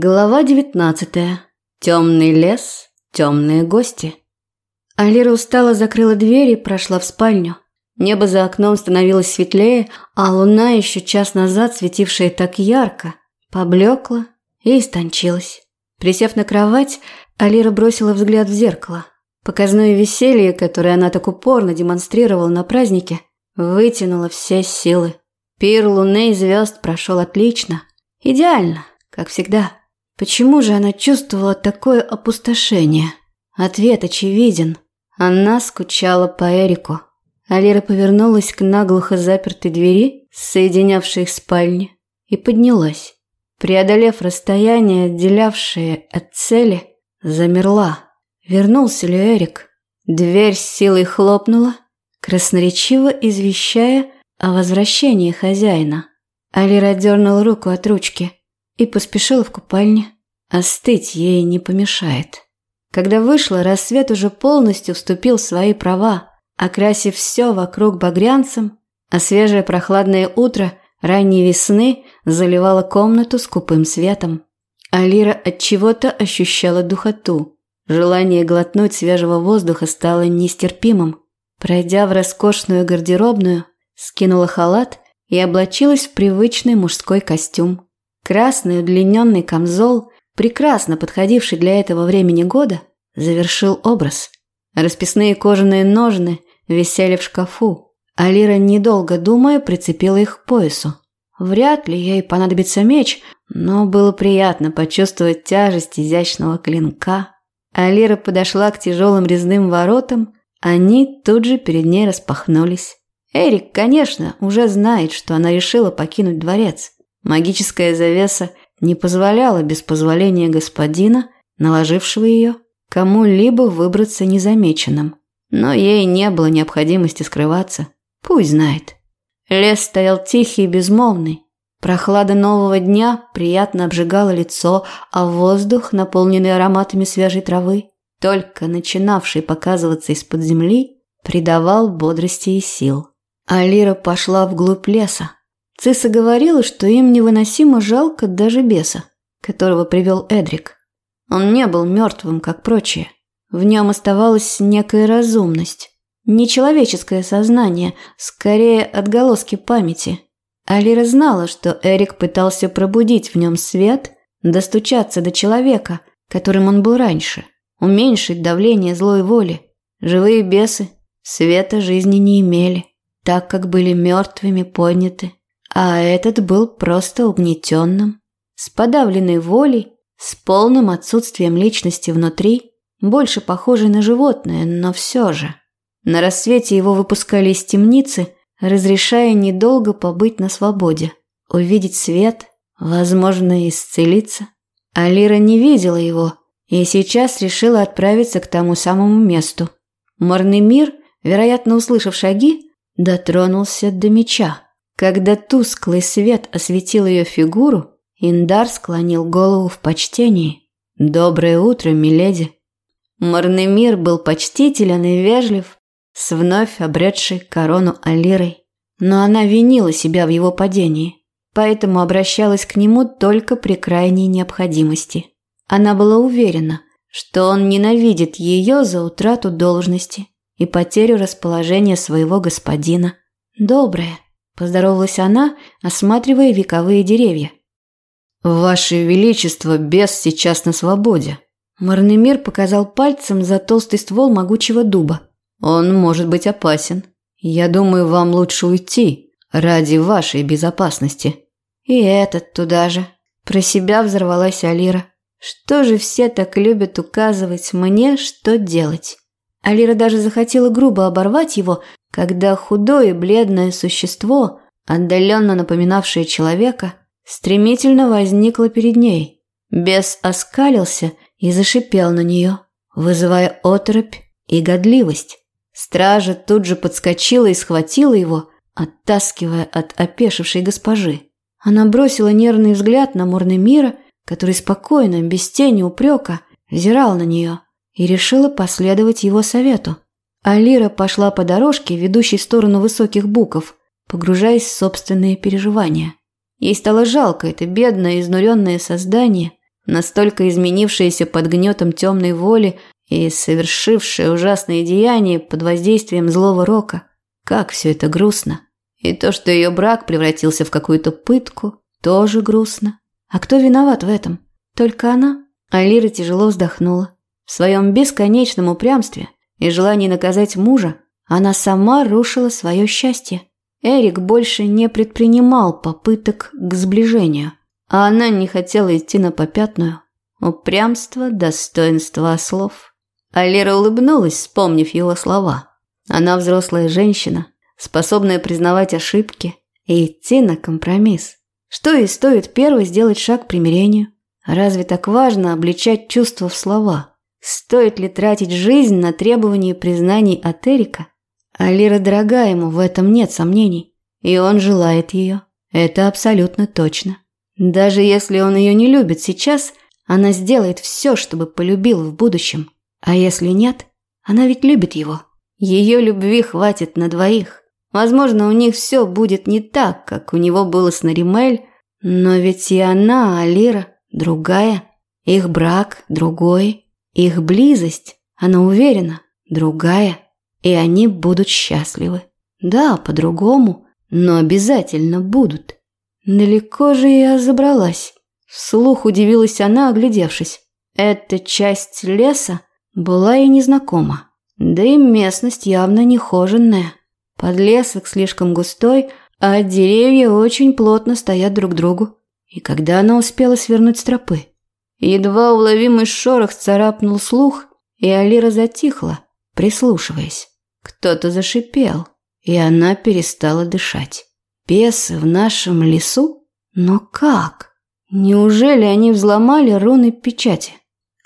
Глава девятнадцатая. Темный лес, темные гости. Алира устало закрыла дверь и прошла в спальню. Небо за окном становилось светлее, а луна, еще час назад светившая так ярко, поблекла и истончилась. Присев на кровать, Алира бросила взгляд в зеркало. Показное веселье, которое она так упорно демонстрировала на празднике, вытянуло все силы. Пир луны и звезд прошел отлично. Идеально, как всегда. Почему же она чувствовала такое опустошение? Ответ очевиден. Она скучала по Эрику. Алира повернулась к наглухо запертой двери, соединявшей их спальни, и поднялась. Преодолев расстояние, отделявшее от цели, замерла. Вернулся ли Эрик? Дверь с силой хлопнула, красноречиво извещая о возвращении хозяина. Алира дернула руку от ручки – и поспешила в купальне. Остыть ей не помешает. Когда вышла, рассвет уже полностью вступил в свои права, окрасив все вокруг багрянцем, а свежее прохладное утро ранней весны заливало комнату скупым светом. Алира от чего-то ощущала духоту. Желание глотнуть свежего воздуха стало нестерпимым. Пройдя в роскошную гардеробную, скинула халат и облачилась в привычный мужской костюм. Красный удлиненный камзол, прекрасно подходивший для этого времени года, завершил образ. Расписные кожаные ножны висели в шкафу, а Лира, недолго думая, прицепила их к поясу. Вряд ли ей понадобится меч, но было приятно почувствовать тяжесть изящного клинка. Алира подошла к тяжелым резным воротам, они тут же перед ней распахнулись. Эрик, конечно, уже знает, что она решила покинуть дворец. Магическая завеса не позволяла без позволения господина, наложившего ее, кому-либо выбраться незамеченным. Но ей не было необходимости скрываться. Пусть знает. Лес стоял тихий и безмолвный. Прохлада нового дня приятно обжигала лицо, а воздух, наполненный ароматами свежей травы, только начинавший показываться из-под земли, придавал бодрости и сил. Алира пошла вглубь леса. Циса говорила, что им невыносимо жалко даже беса, которого привел Эдрик. Он не был мертвым, как прочие. В нем оставалась некая разумность. Нечеловеческое сознание, скорее отголоски памяти. Алира знала, что Эрик пытался пробудить в нем свет, достучаться до человека, которым он был раньше, уменьшить давление злой воли. Живые бесы света жизни не имели, так как были мертвыми подняты а этот был просто угнетенным, с подавленной волей, с полным отсутствием личности внутри, больше похожий на животное, но все же. На рассвете его выпускали из темницы, разрешая недолго побыть на свободе, увидеть свет, возможно, исцелиться. Алира не видела его и сейчас решила отправиться к тому самому месту. Морный мир, вероятно, услышав шаги, дотронулся до меча. Когда тусклый свет осветил ее фигуру, Индар склонил голову в почтении. «Доброе утро, миледи!» Морный мир был почтителен и вежлив, с вновь обретшей корону Алирой. Но она винила себя в его падении, поэтому обращалась к нему только при крайней необходимости. Она была уверена, что он ненавидит ее за утрату должности и потерю расположения своего господина. Добрая, Поздоровалась она, осматривая вековые деревья. «Ваше Величество, бес сейчас на свободе». Марнемир показал пальцем за толстый ствол могучего дуба. «Он может быть опасен. Я думаю, вам лучше уйти ради вашей безопасности». «И этот туда же». Про себя взорвалась Алира. «Что же все так любят указывать мне, что делать?» Алира даже захотела грубо оборвать его, когда худое бледное существо, отдаленно напоминавшее человека, стремительно возникло перед ней. Бес оскалился и зашипел на нее, вызывая оторопь и годливость. Стража тут же подскочила и схватила его, оттаскивая от опешившей госпожи. Она бросила нервный взгляд на Мира, который спокойно, без тени упрека, взирал на нее, и решила последовать его совету. Алира пошла по дорожке, ведущей в сторону высоких буков, погружаясь в собственные переживания. Ей стало жалко это бедное, изнуренное создание, настолько изменившаяся под гнетом темной воли и совершившая ужасные деяния под воздействием злого рока. Как все это грустно. И то, что ее брак превратился в какую-то пытку, тоже грустно. А кто виноват в этом? Только она? Алира тяжело вздохнула. В своем бесконечном упрямстве и желании наказать мужа она сама рушила свое счастье. Эрик больше не предпринимал попыток к сближению, а она не хотела идти на попятную. Упрямство, достоинство ослов. Алира улыбнулась, вспомнив его слова. Она взрослая женщина, способная признавать ошибки и идти на компромисс. Что и стоит первой сделать шаг к примирению? Разве так важно обличать чувства в слова? Стоит ли тратить жизнь на требования признаний от Эрика? Алира дорога ему, в этом нет сомнений. И он желает ее. Это абсолютно точно. Даже если он ее не любит сейчас, она сделает все, чтобы полюбил в будущем. А если нет, она ведь любит его. Ее любви хватит на двоих. Возможно, у них все будет не так, как у него было с Наримель, но ведь и она, Алира, другая. Их брак другой. Их близость, она уверена, другая. И они будут счастливы. Да, по-другому, но обязательно будут. Далеко же я забралась. Вслух удивилась она, оглядевшись. Эта часть леса была ей незнакома. Да и местность явно нехоженная. Подлесок слишком густой, а деревья очень плотно стоят друг к другу. И когда она успела свернуть с тропы? Едва уловимый шорох царапнул слух, и Алира затихла, прислушиваясь. Кто-то зашипел, и она перестала дышать. Бесы в нашем лесу? Но как? Неужели они взломали руны печати?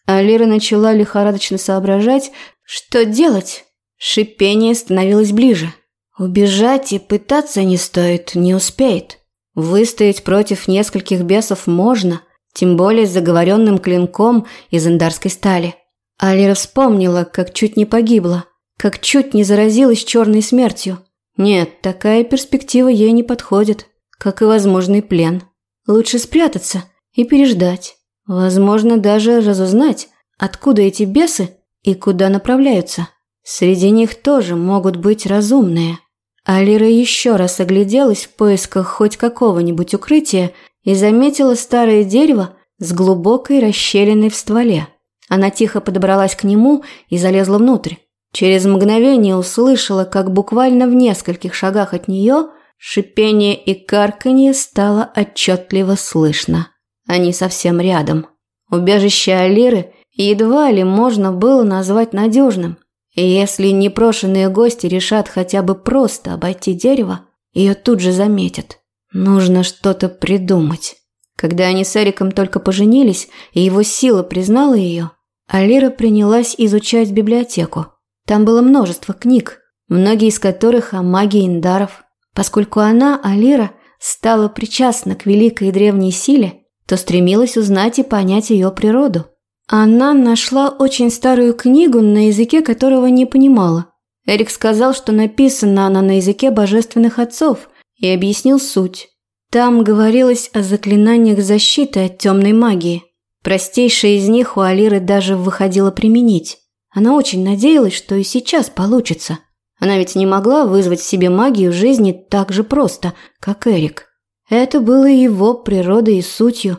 Алира начала лихорадочно соображать, что делать. Шипение становилось ближе. Убежать и пытаться не стоит, не успеет. Выстоять против нескольких бесов можно, тем более с заговоренным клинком из индарской стали. Алира вспомнила, как чуть не погибла, как чуть не заразилась черной смертью. Нет, такая перспектива ей не подходит, как и возможный плен. Лучше спрятаться и переждать. Возможно, даже разузнать, откуда эти бесы и куда направляются. Среди них тоже могут быть разумные. Алира еще раз огляделась в поисках хоть какого-нибудь укрытия и заметила старое дерево с глубокой расщелиной в стволе. Она тихо подобралась к нему и залезла внутрь. Через мгновение услышала, как буквально в нескольких шагах от нее шипение и карканье стало отчетливо слышно. Они совсем рядом. Убежище Алиры едва ли можно было назвать надежным. И если непрошенные гости решат хотя бы просто обойти дерево, ее тут же заметят. Нужно что-то придумать. Когда они с Эриком только поженились, и его сила признала ее, Алира принялась изучать библиотеку. Там было множество книг, многие из которых о магии индаров. Поскольку она, Алира, стала причастна к великой и древней силе, то стремилась узнать и понять ее природу. Она нашла очень старую книгу, на языке которого не понимала. Эрик сказал, что написана она на языке божественных отцов, и объяснил суть. Там говорилось о заклинаниях защиты от темной магии. Простейшее из них у Алиры даже выходило применить. Она очень надеялась, что и сейчас получится. Она ведь не могла вызвать в себе магию жизни так же просто, как Эрик. Это было его природой и сутью.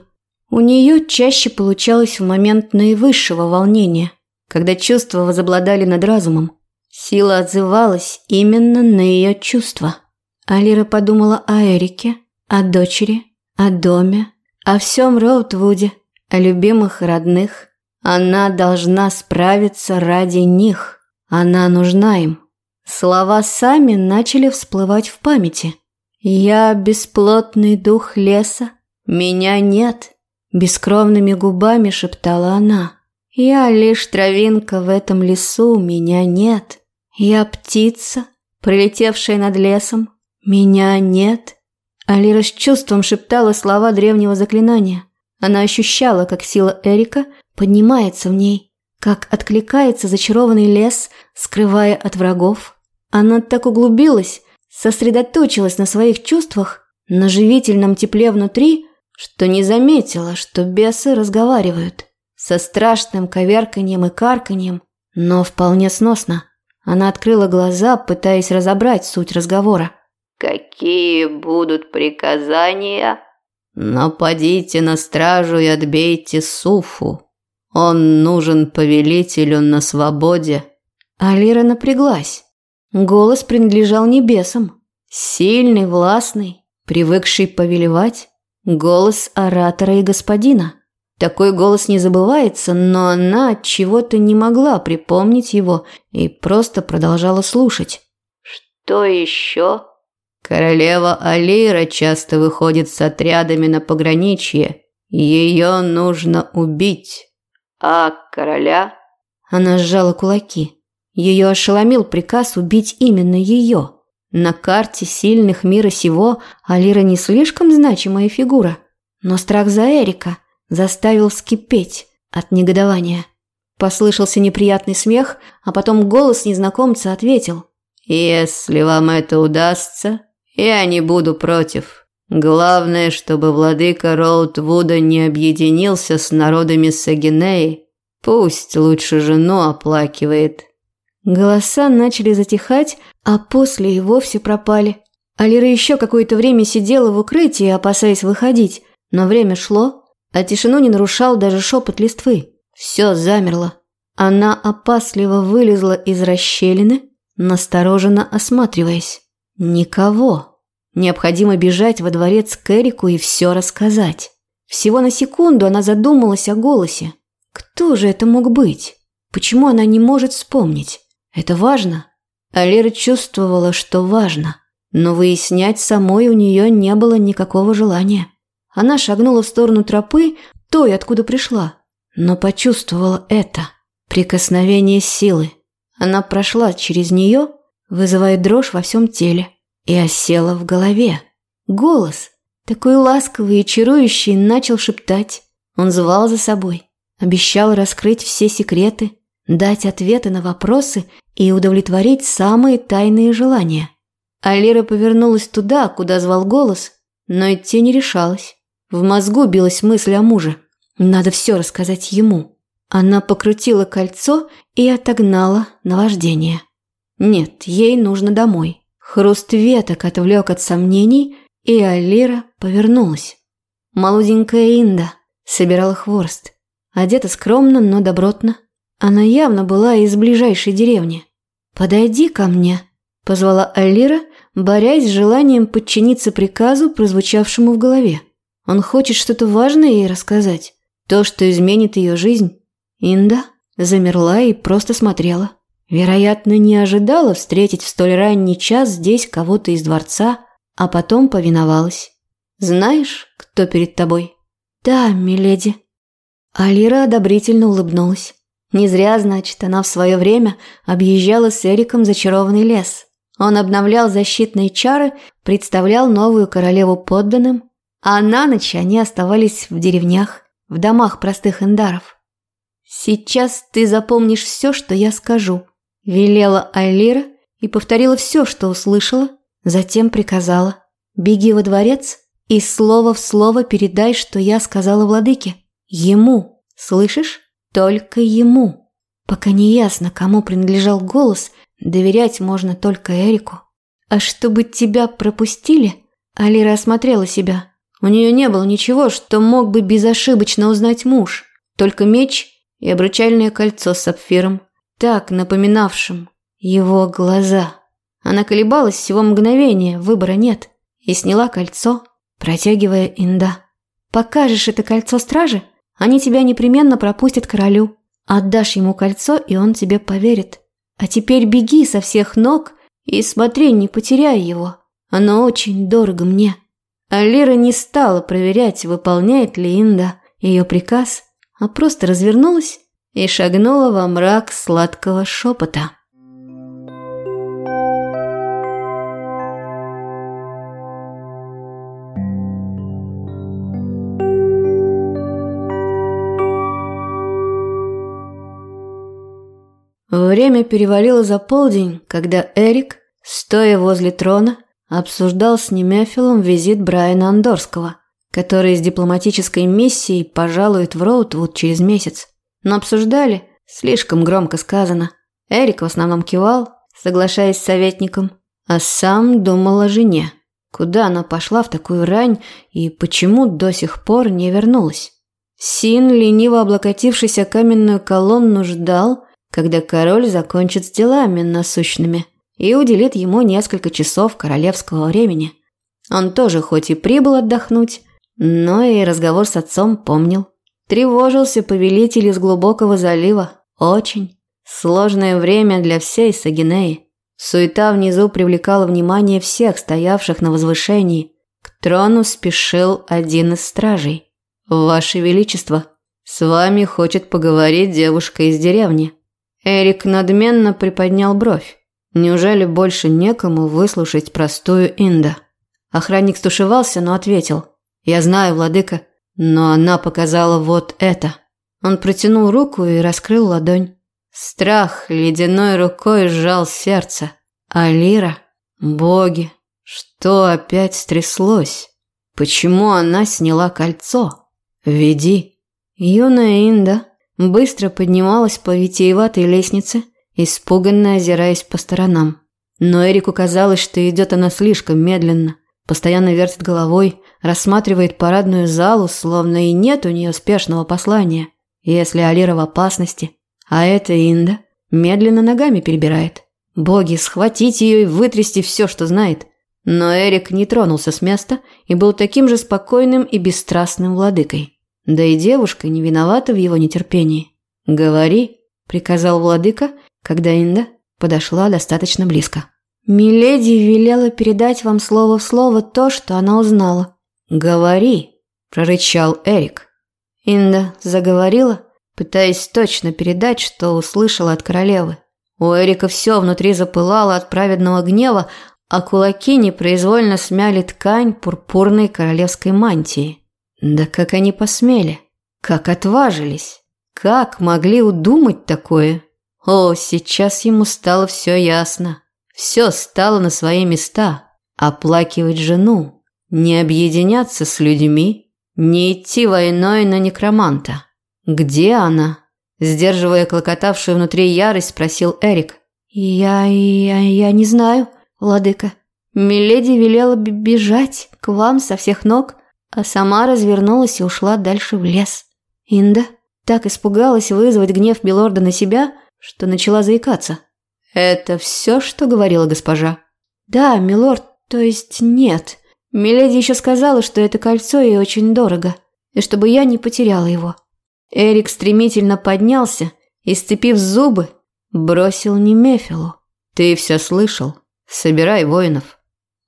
У нее чаще получалось в момент наивысшего волнения, когда чувства возобладали над разумом. Сила отзывалась именно на ее чувства. Алира подумала о Эрике, о дочери, о доме, о всем Роутвуде, о любимых родных. Она должна справиться ради них. Она нужна им. Слова сами начали всплывать в памяти. «Я бесплотный дух леса, меня нет», – бескровными губами шептала она. «Я лишь травинка в этом лесу, меня нет. Я птица, прилетевшая над лесом, меня нет». Алира с чувством шептала слова древнего заклинания. Она ощущала, как сила Эрика поднимается в ней, как откликается зачарованный лес, скрывая от врагов. Она так углубилась, сосредоточилась на своих чувствах, на живительном тепле внутри, что не заметила, что бесы разговаривают. Со страшным коверканьем и карканьем, но вполне сносно. Она открыла глаза, пытаясь разобрать суть разговора. «Какие будут приказания?» «Нападите на стражу и отбейте Суфу. Он нужен повелителю на свободе». Алира напряглась. Голос принадлежал небесам. Сильный, властный, привыкший повелевать. Голос оратора и господина. Такой голос не забывается, но она от чего-то не могла припомнить его и просто продолжала слушать. Что еще? Королева Алира часто выходит с отрядами на пограничье. Ее нужно убить. А короля? Она сжала кулаки. Ее ошеломил приказ убить именно ее. На карте сильных мира сего Алира не слишком значимая фигура, но страх за Эрика заставил скипеть от негодования. Послышался неприятный смех, а потом голос незнакомца ответил. «Если вам это удастся, я не буду против. Главное, чтобы владыка Роудвуда не объединился с народами Сагинеи. Пусть лучше жену оплакивает». Голоса начали затихать, а после и вовсе пропали. Алира еще какое-то время сидела в укрытии, опасаясь выходить, но время шло, а тишину не нарушал даже шепот листвы. Все замерло. Она опасливо вылезла из расщелины, настороженно осматриваясь. Никого. Необходимо бежать во дворец к Эрику и все рассказать. Всего на секунду она задумалась о голосе. Кто же это мог быть? Почему она не может вспомнить? Это важно. Алира чувствовала, что важно, но выяснять самой у нее не было никакого желания. Она шагнула в сторону тропы, той, откуда пришла, но почувствовала это – прикосновение силы. Она прошла через нее, вызывая дрожь во всем теле, и осела в голове. Голос, такой ласковый и чарующий, начал шептать. Он звал за собой, обещал раскрыть все секреты, дать ответы на вопросы и удовлетворить самые тайные желания. Алира повернулась туда, куда звал голос, но идти не решалась. В мозгу билась мысль о муже. Надо все рассказать ему. Она покрутила кольцо и отогнала наваждение. Нет, ей нужно домой. Хруст веток отвлек от сомнений, и Алира повернулась. Молоденькая Инда собирала хворост. Одета скромно, но добротно. Она явно была из ближайшей деревни. «Подойди ко мне», – позвала Алира, борясь с желанием подчиниться приказу, прозвучавшему в голове. Он хочет что-то важное ей рассказать, то, что изменит ее жизнь. Инда замерла и просто смотрела. Вероятно, не ожидала встретить в столь ранний час здесь кого-то из дворца, а потом повиновалась. «Знаешь, кто перед тобой?» «Да, миледи». Алира одобрительно улыбнулась. Не зря, значит, она в свое время объезжала с Эриком зачарованный лес. Он обновлял защитные чары, представлял новую королеву подданным, а на ночь они оставались в деревнях, в домах простых эндаров. «Сейчас ты запомнишь все, что я скажу», – велела Айлира и повторила все, что услышала, затем приказала. «Беги во дворец и слово в слово передай, что я сказала владыке. Ему, слышишь?» Только ему. Пока не ясно, кому принадлежал голос, доверять можно только Эрику. А чтобы тебя пропустили, Алира осмотрела себя. У нее не было ничего, что мог бы безошибочно узнать муж. Только меч и обручальное кольцо с сапфиром, так напоминавшим его глаза. Она колебалась всего мгновения, выбора нет, и сняла кольцо, протягивая Инда. «Покажешь это кольцо страже?» Они тебя непременно пропустят королю. Отдашь ему кольцо, и он тебе поверит. А теперь беги со всех ног и смотри, не потеряй его. Оно очень дорого мне». Алира не стала проверять, выполняет ли Инда ее приказ, а просто развернулась и шагнула во мрак сладкого шепота. Время перевалило за полдень, когда Эрик, стоя возле трона, обсуждал с Немефилом визит Брайана Андорского. который с дипломатической миссией пожалует в Роутвуд через месяц. Но обсуждали, слишком громко сказано. Эрик в основном кивал, соглашаясь с советником, а сам думал о жене. Куда она пошла в такую рань и почему до сих пор не вернулась? Син, лениво облокотившись о каменную колонну, ждал, когда король закончит с делами насущными и уделит ему несколько часов королевского времени. Он тоже хоть и прибыл отдохнуть, но и разговор с отцом помнил. Тревожился повелитель из глубокого залива. Очень. Сложное время для всей Сагинеи. Суета внизу привлекала внимание всех стоявших на возвышении. К трону спешил один из стражей. «Ваше Величество, с вами хочет поговорить девушка из деревни». Эрик надменно приподнял бровь. Неужели больше некому выслушать простую Инда? Охранник стушевался, но ответил. «Я знаю, владыка, но она показала вот это». Он протянул руку и раскрыл ладонь. Страх ледяной рукой сжал сердце. А Лира? Боги, что опять стряслось? Почему она сняла кольцо? Веди. Юная Инда быстро поднималась по витиеватой лестнице, испуганно озираясь по сторонам. Но Эрику казалось, что идет она слишком медленно, постоянно вертит головой, рассматривает парадную залу, словно и нет у нее спешного послания. Если Алира в опасности, а эта Инда медленно ногами перебирает. Боги, схватить ее и вытрясти все, что знает. Но Эрик не тронулся с места и был таким же спокойным и бесстрастным владыкой. Да и девушка не виновата в его нетерпении. «Говори», – приказал владыка, когда Инда подошла достаточно близко. «Миледи велела передать вам слово в слово то, что она узнала». «Говори», – прорычал Эрик. Инда заговорила, пытаясь точно передать, что услышала от королевы. У Эрика все внутри запылало от праведного гнева, а кулаки непроизвольно смяли ткань пурпурной королевской мантии. Да как они посмели? Как отважились? Как могли удумать такое? О, сейчас ему стало все ясно. Все стало на свои места. Оплакивать жену, не объединяться с людьми, не идти войной на некроманта. Где она? Сдерживая клокотавшую внутри ярость, спросил Эрик. «Я... я... я не знаю, владыка. Миледи велела бежать к вам со всех ног, а сама развернулась и ушла дальше в лес. Инда так испугалась вызвать гнев Белорда на себя, что начала заикаться. «Это все, что говорила госпожа?» «Да, милорд, то есть нет. Миледи еще сказала, что это кольцо ей очень дорого, и чтобы я не потеряла его. Эрик стремительно поднялся и, сцепив зубы, бросил Немефилу. «Ты все слышал? Собирай воинов».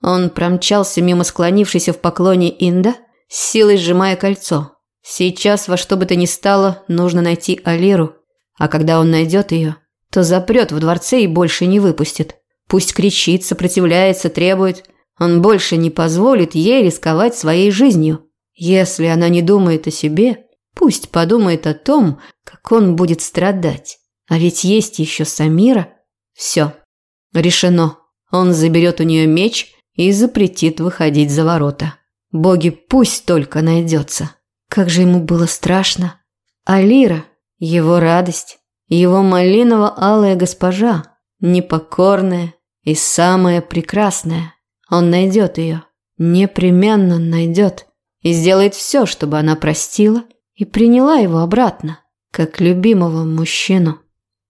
Он промчался мимо склонившейся в поклоне Инда, с силой сжимая кольцо. Сейчас во что бы то ни стало нужно найти Алиру, а когда он найдет ее, то запрет в дворце и больше не выпустит. Пусть кричит, сопротивляется, требует. Он больше не позволит ей рисковать своей жизнью. Если она не думает о себе, Пусть подумает о том, как он будет страдать. А ведь есть еще Самира. Все. Решено. Он заберет у нее меч и запретит выходить за ворота. Боги пусть только найдется. Как же ему было страшно. А Лира, его радость, его малиново-алая госпожа, непокорная и самая прекрасная. Он найдет ее, непременно найдет и сделает все, чтобы она простила и приняла его обратно, как любимого мужчину.